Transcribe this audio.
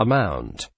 amount.